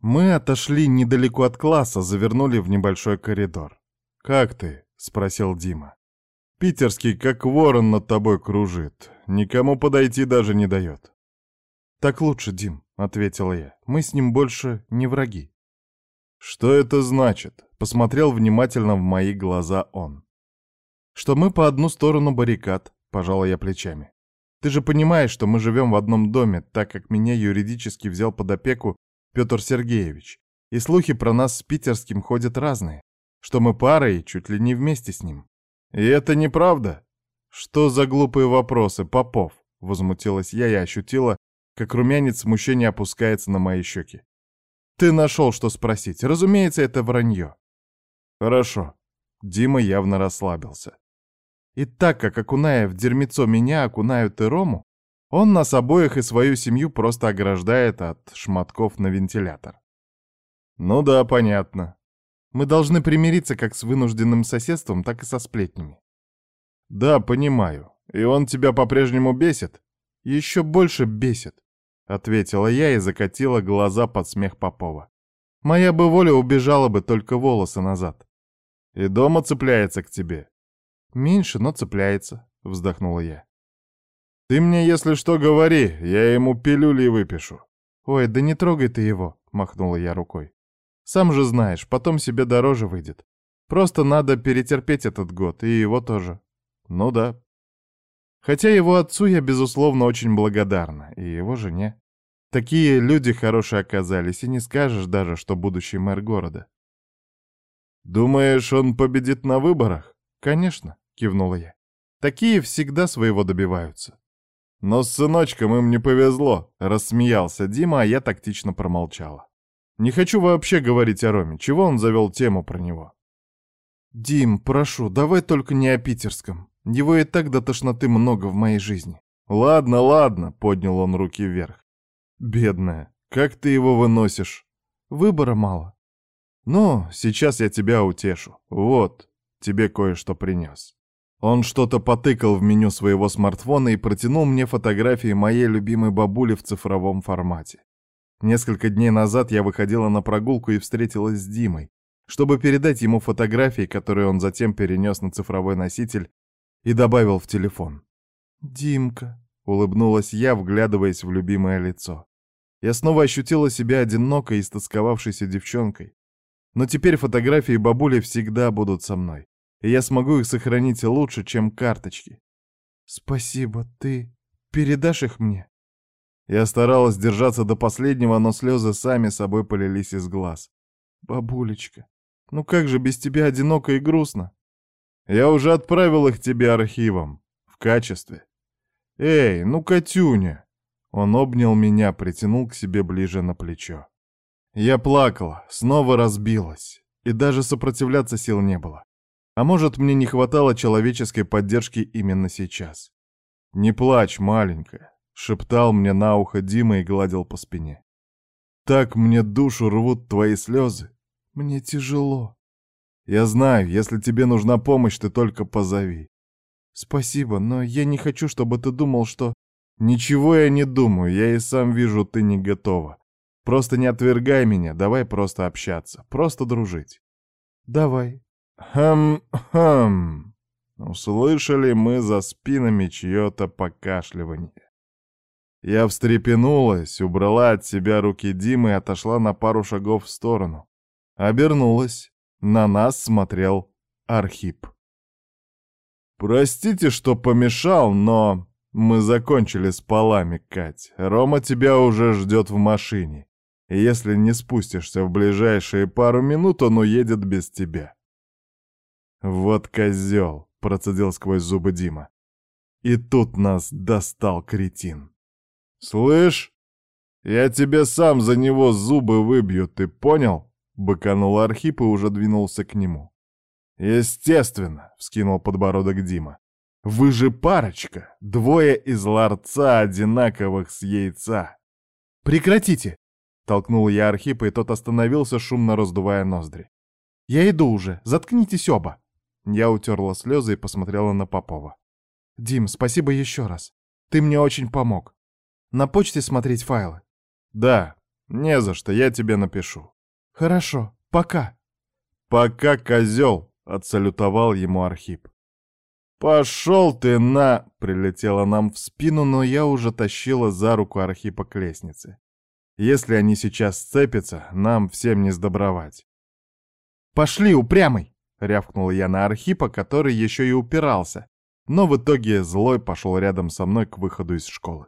Мы отошли недалеко от класса, завернули в небольшой коридор. «Как ты?» — спросил Дима. «Питерский, как ворон над тобой кружит. Никому подойти даже не дает». «Так лучше, Дим», — ответила я. «Мы с ним больше не враги». «Что это значит?» — посмотрел внимательно в мои глаза он. «Что мы по одну сторону баррикад», — пожала я плечами. «Ты же понимаешь, что мы живем в одном доме, так как меня юридически взял под опеку Петр Сергеевич, и слухи про нас с питерским ходят разные, что мы пара и чуть ли не вместе с ним. И это неправда. Что за глупые вопросы, Попов? Возмутилась я и ощутила, как румянец смущения опускается на мои щеки. Ты нашел, что спросить. Разумеется, это вранье. Хорошо. Дима явно расслабился. И так как, окуная в дерьмецо меня, окунают и Рому, он нас обоих и свою семью просто ограждает от шматков на вентилятор. Ну да, понятно. Мы должны примириться как с вынужденным соседством, так и со сплетнями. Да, понимаю. И он тебя по-прежнему бесит? Еще больше бесит, ответила я и закатила глаза под смех Попова. Моя бы воля убежала бы только волосы назад. И дома цепляется к тебе. Меньше, но цепляется, вздохнула я. «Ты мне, если что, говори, я ему пилюли выпишу». «Ой, да не трогай ты его», — махнула я рукой. «Сам же знаешь, потом себе дороже выйдет. Просто надо перетерпеть этот год, и его тоже». «Ну да». Хотя его отцу я, безусловно, очень благодарна, и его жене. Такие люди хорошие оказались, и не скажешь даже, что будущий мэр города. «Думаешь, он победит на выборах?» «Конечно», — кивнула я. «Такие всегда своего добиваются». «Но с сыночком им не повезло», — рассмеялся Дима, а я тактично промолчала. «Не хочу вообще говорить о Роме. Чего он завел тему про него?» «Дим, прошу, давай только не о питерском. Его и так до тошноты много в моей жизни». «Ладно, ладно», — поднял он руки вверх. «Бедная, как ты его выносишь?» «Выбора мало». «Ну, сейчас я тебя утешу. Вот, тебе кое-что принес». Он что-то потыкал в меню своего смартфона и протянул мне фотографии моей любимой бабули в цифровом формате. Несколько дней назад я выходила на прогулку и встретилась с Димой, чтобы передать ему фотографии, которые он затем перенес на цифровой носитель и добавил в телефон. «Димка», — улыбнулась я, вглядываясь в любимое лицо. Я снова ощутила себя одинокой и стосковавшейся девчонкой. Но теперь фотографии бабули всегда будут со мной и я смогу их сохранить лучше, чем карточки. Спасибо, ты передашь их мне? Я старалась держаться до последнего, но слезы сами собой полились из глаз. Бабулечка, ну как же без тебя одиноко и грустно? Я уже отправил их тебе архивом, в качестве. Эй, ну, Катюня! Он обнял меня, притянул к себе ближе на плечо. Я плакала, снова разбилась, и даже сопротивляться сил не было. А может, мне не хватало человеческой поддержки именно сейчас. «Не плачь, маленькая», — шептал мне на ухо Дима и гладил по спине. «Так мне душу рвут твои слезы. Мне тяжело. Я знаю, если тебе нужна помощь, ты только позови. Спасибо, но я не хочу, чтобы ты думал, что... Ничего я не думаю, я и сам вижу, ты не готова. Просто не отвергай меня, давай просто общаться, просто дружить. Давай, «Хм-хм!» Услышали мы за спинами чье-то покашливание. Я встрепенулась, убрала от себя руки Димы и отошла на пару шагов в сторону. Обернулась. На нас смотрел Архип. «Простите, что помешал, но мы закончили с полами, Кать. Рома тебя уже ждет в машине. Если не спустишься в ближайшие пару минут, он уедет без тебя». «Вот козел!» — процедил сквозь зубы Дима. И тут нас достал кретин. «Слышь, я тебе сам за него зубы выбью, ты понял?» — быканул Архип и уже двинулся к нему. «Естественно!» — вскинул подбородок Дима. «Вы же парочка! Двое из ларца, одинаковых с яйца!» «Прекратите!» — толкнул я Архипа, и тот остановился, шумно раздувая ноздри. «Я иду уже, заткнитесь оба!» Я утерла слезы и посмотрела на Попова. «Дим, спасибо еще раз. Ты мне очень помог. На почте смотреть файлы?» «Да. Не за что, я тебе напишу. Хорошо, пока. Пока, козел, отсалютовал ему Архип. «Пошел ты на!» — прилетело нам в спину, но я уже тащила за руку Архипа к лестнице. Если они сейчас сцепятся, нам всем не сдобровать. «Пошли, упрямый!» — рявкнул я на Архипа, который еще и упирался, но в итоге злой пошел рядом со мной к выходу из школы.